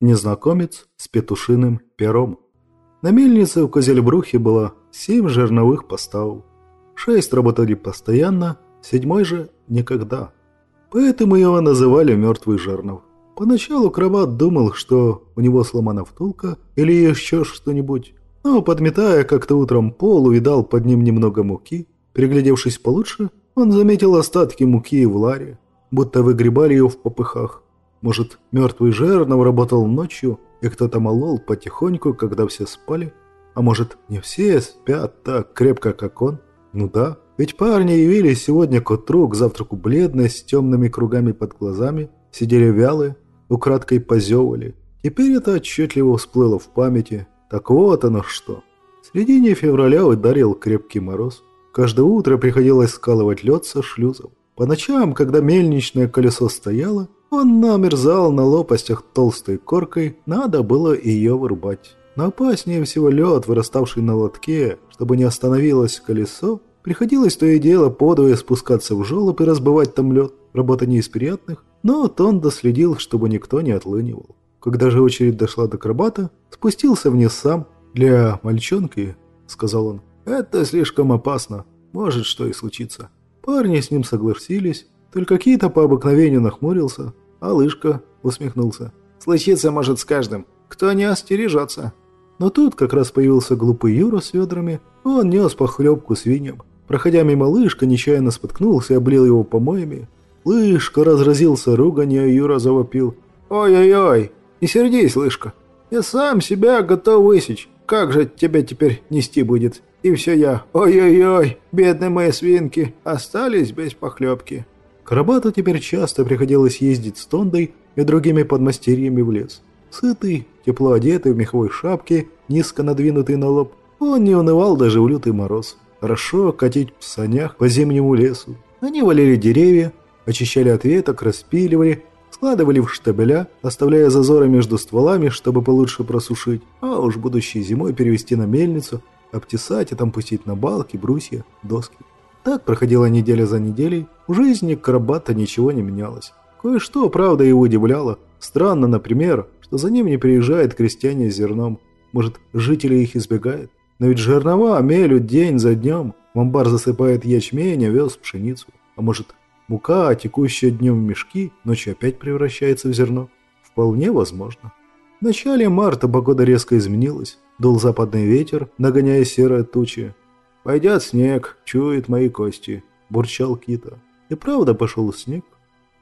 Незнакомец с петушиным пером. На мельнице в Козельбрухе было семь жерновых поставок. Шесть работали постоянно, седьмой же никогда. Поэтому его называли «мертвый жернов». Поначалу Кроват думал, что у него сломана втулка или еще что-нибудь, но, подметая как-то утром пол, увидал под ним немного муки. Приглядевшись получше, он заметил остатки муки в ларе, будто выгребали ее в попыхах. Может, мертвый жернов работал ночью, и кто-то молол потихоньку, когда все спали? А может, не все спят так крепко, как он? Ну да, ведь парни явились сегодня к утру, к завтраку бледные, с темными кругами под глазами, сидели вялые, украдкой позевывали. Теперь это отчетливо всплыло в памяти. Так вот оно что. В середине февраля ударил крепкий мороз. Каждое утро приходилось скалывать лед со шлюзов. По ночам, когда мельничное колесо стояло, он намерзал на лопастях толстой коркой, надо было ее вырубать. Но опаснее всего лед, выраставший на лотке, чтобы не остановилось колесо, приходилось то и дело подвое спускаться в желоб и разбывать там лед. Работа не из приятных, но Тондо следил, чтобы никто не отлынивал. Когда же очередь дошла до крабата, спустился вниз сам. «Для мальчонки», — сказал он, — «это слишком опасно. Может, что и случится». Парни с ним согласились, только Кита по обыкновению нахмурился, а Лышка усмехнулся. «Случиться может с каждым, кто не остережется». Но тут как раз появился глупый Юра с ведрами, он нес похлебку свиньям. Проходя мимо Лышка, нечаянно споткнулся и облил его помоями. Лышка разразился руганью, а Юра завопил. «Ой-ой-ой, не сердись, Лышка, я сам себя готов высечь. Как же тебя теперь нести будет? И все я, ой-ой-ой, бедные мои свинки, остались без похлебки». Карабату теперь часто приходилось ездить с Тондой и другими подмастерьями в лес. Сытый, тепло одетый в меховой шапке, низко надвинутый на лоб, он не унывал даже в лютый мороз. Хорошо катить в санях по зимнему лесу. Они валили деревья, очищали от веток, распиливали, складывали в штабеля, оставляя зазоры между стволами, чтобы получше просушить, а уж будущей зимой перевести на мельницу, обтесать и там пустить на балки, брусья, доски. Так проходила неделя за неделей, в жизни Карабата ничего не менялось. Кое-что, правда, его удивляло. Странно, например, что за ним не приезжают крестьяне с зерном. Может, жители их избегают? Но ведь жернова мелют день за днем. В засыпает ячмень, овес, пшеницу. А может, мука, текущая днем в мешки, ночью опять превращается в зерно? Вполне возможно. В начале марта погода резко изменилась. Дул западный ветер, нагоняя серые тучи. «Пойдет снег, чует мои кости», – бурчал Кита. И правда пошел снег.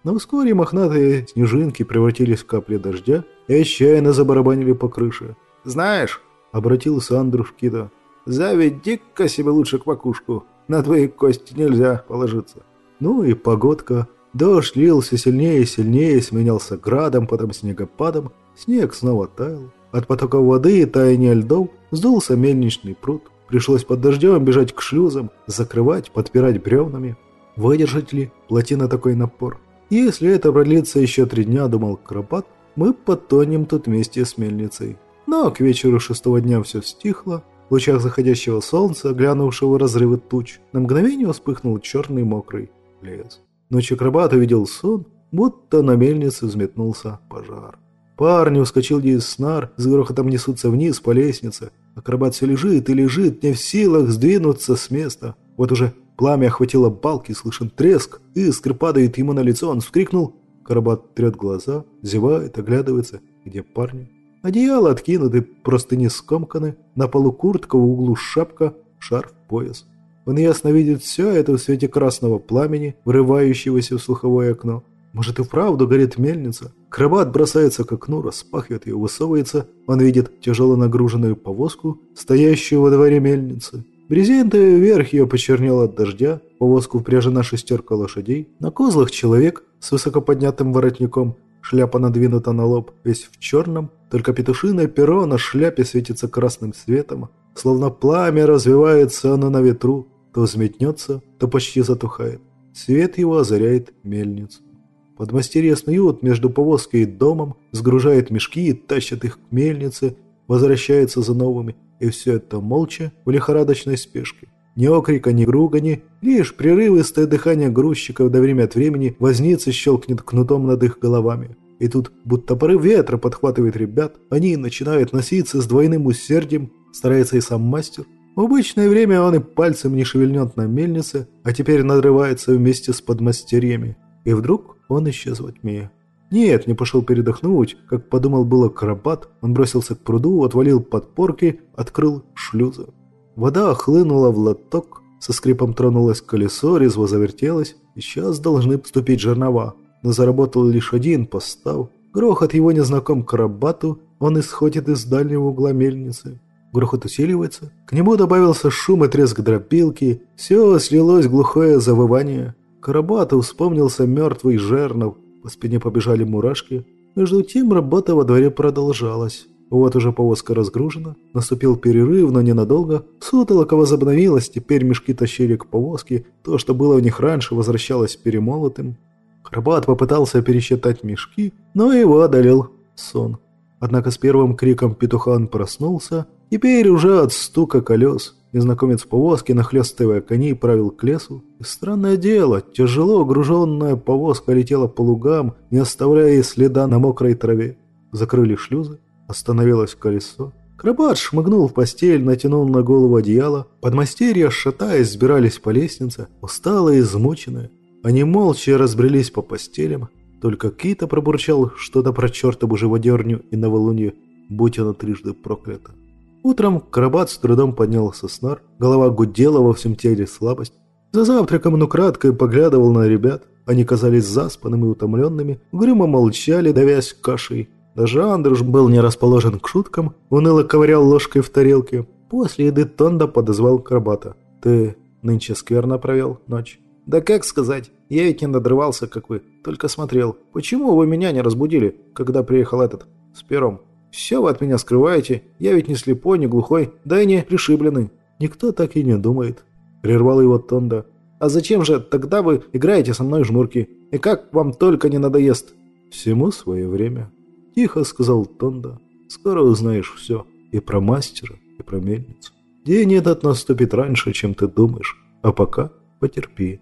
Но вскоре мохнатые снежинки превратились в капли дождя и отчаянно забарабанили по крыше. «Знаешь», – обратился Андрюш Кита, – «заведи-ка себе лучше квакушку, на твои кости нельзя положиться». Ну и погодка. Дождь лился сильнее и сильнее, сменялся градом, потом снегопадом. Снег снова таял. От потока воды и таяния льдов сдулся мельничный пруд. Пришлось под дождем бежать к шлюзам, закрывать, подпирать бревнами. Выдержать ли плотина такой напор? Если это продлится еще три дня, думал Кропат, мы потонем тут вместе с мельницей. Но к вечеру шестого дня все стихло. В лучах заходящего солнца, глянувшего разрывы туч, на мгновение вспыхнул черный мокрый лес. Ночью Крабат увидел сон, будто на мельнице взметнулся пожар. Парни ускочил из снар, с грохотом несутся вниз по лестнице. Акробат все лежит и лежит, не в силах сдвинуться с места. Вот уже пламя охватило балки, слышен треск, искры падают ему на лицо, он вскрикнул. Акробат трет глаза, зевает, оглядывается. Где парни? Одеяло откинуты, простыни скомканы, на полу куртка, в углу шапка, шарф, пояс. Он ясно видит все это в свете красного пламени, врывающегося в слуховое окно. Может и вправду горит мельница? Крабат бросается к окну, распахивает ее, высовывается. Он видит тяжело нагруженную повозку, стоящую во дворе мельницы. Брезентовый верх ее почернел от дождя, повозку впряжена шестерка лошадей. На козлах человек с высокоподнятым воротником, шляпа надвинута на лоб, весь в черном, только петушиное перо на шляпе светится красным светом. Словно пламя развивается оно на ветру, то взметнется, то почти затухает. Свет его озаряет мельницу. Подмастерья снуют между повозкой и домом, сгружают мешки и тащат их к мельнице, возвращаются за новыми, и все это молча, в лихорадочной спешке. Ни окрика, ни ругани, лишь прерывистое дыхание грузчиков до время от времени возница щелкнет кнутом над их головами. И тут, будто порыв ветра подхватывает ребят, они начинают носиться с двойным усердием, старается и сам мастер. В обычное время он и пальцем не шевельнет на мельнице, а теперь надрывается вместе с подмастерьями. И вдруг он исчез во тьме. Нет, не пошел передохнуть, как подумал было Карабат, он бросился к пруду, отвалил подпорки, открыл шлюзы. Вода охлынула в лоток, со скрипом тронулось колесо, резво завертелось, и сейчас должны вступить жернова. Но заработал лишь один постав. Грохот его незнаком Карабату, он исходит из дальнего угла мельницы. Грохот усиливается, к нему добавился шум и треск дробилки, все слилось глухое завывание. Карабату вспомнился мертвый жернов, по спине побежали мурашки. Между тем работа во дворе продолжалась. Вот уже повозка разгружена. Наступил перерыв, но ненадолго. Сутолока возобновилась, теперь мешки тащили к повозке. То, что было в них раньше, возвращалось перемолотым. Карбат попытался пересчитать мешки, но его одолел сон. Однако с первым криком петуха он проснулся. Теперь уже от стука колес. Незнакомец в повозке, нахлестывая коней, правил к лесу. И странное дело, тяжело груженная повозка летела по лугам, не оставляя следа на мокрой траве. Закрыли шлюзы, остановилось колесо. Крабат шмыгнул в постель, натянул на голову одеяло. Подмастерья, шатаясь, сбирались по лестнице, усталые, измученные. Они молча разбрелись по постелям. Только Кита пробурчал что-то про чертову живодерню и новолуние, будь она трижды проклята. Утром Карабат с трудом поднялся с нар, голова гудела во всем теле слабость. За завтраком он украдкой поглядывал на ребят. Они казались заспанными и утомленными, угрюмо молчали, давясь кашей. Даже Андруш был не расположен к шуткам, уныло ковырял ложкой в тарелке. После еды Тонда подозвал Карабата. «Ты нынче скверно провел ночь?» «Да как сказать? Я ведь не надрывался, как вы, только смотрел. Почему вы меня не разбудили, когда приехал этот, с пером?» Все вы от меня скрываете. Я ведь не слепой, не глухой, да и не пришибленный. Никто так и не думает. Прервал его Тонда. А зачем же тогда вы играете со мной в жмурки? И как вам только не надоест? Всему свое время. Тихо сказал Тонда. Скоро узнаешь все. И про мастера, и про мельницу. День этот наступит раньше, чем ты думаешь. А пока потерпи.